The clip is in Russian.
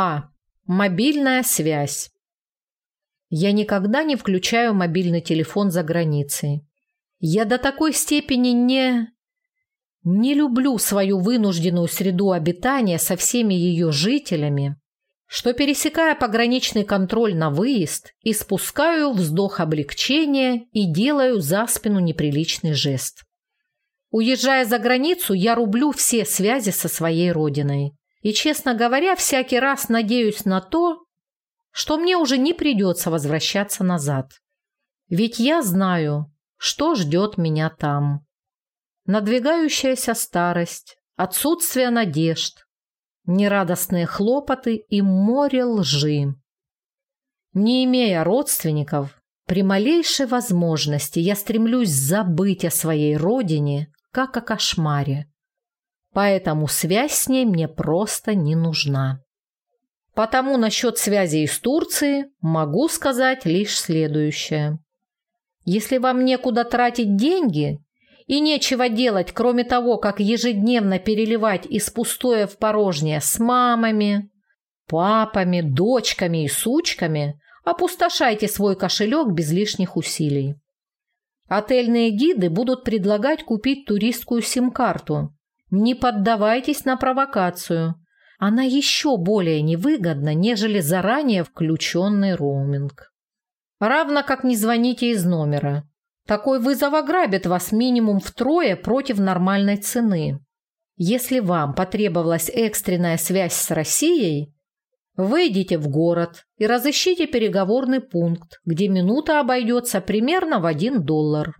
А. Мобильная связь. Я никогда не включаю мобильный телефон за границей. Я до такой степени не... Не люблю свою вынужденную среду обитания со всеми ее жителями, что, пересекая пограничный контроль на выезд, испускаю вздох облегчения и делаю за спину неприличный жест. Уезжая за границу, я рублю все связи со своей родиной. И, честно говоря, всякий раз надеюсь на то, что мне уже не придется возвращаться назад. Ведь я знаю, что ждет меня там. Надвигающаяся старость, отсутствие надежд, нерадостные хлопоты и море лжи. Не имея родственников, при малейшей возможности я стремлюсь забыть о своей родине, как о кошмаре. Поэтому связь с ней мне просто не нужна. Потому насчет связи из Турции могу сказать лишь следующее. Если вам некуда тратить деньги и нечего делать, кроме того, как ежедневно переливать из пустое в порожнее с мамами, папами, дочками и сучками, опустошайте свой кошелек без лишних усилий. Отельные гиды будут предлагать купить туристскую сим-карту. Не поддавайтесь на провокацию. Она еще более невыгодна, нежели заранее включенный роуминг. Равно как не звоните из номера. Такой вызов ограбит вас минимум втрое против нормальной цены. Если вам потребовалась экстренная связь с Россией, выйдите в город и разыщите переговорный пункт, где минута обойдется примерно в один доллар.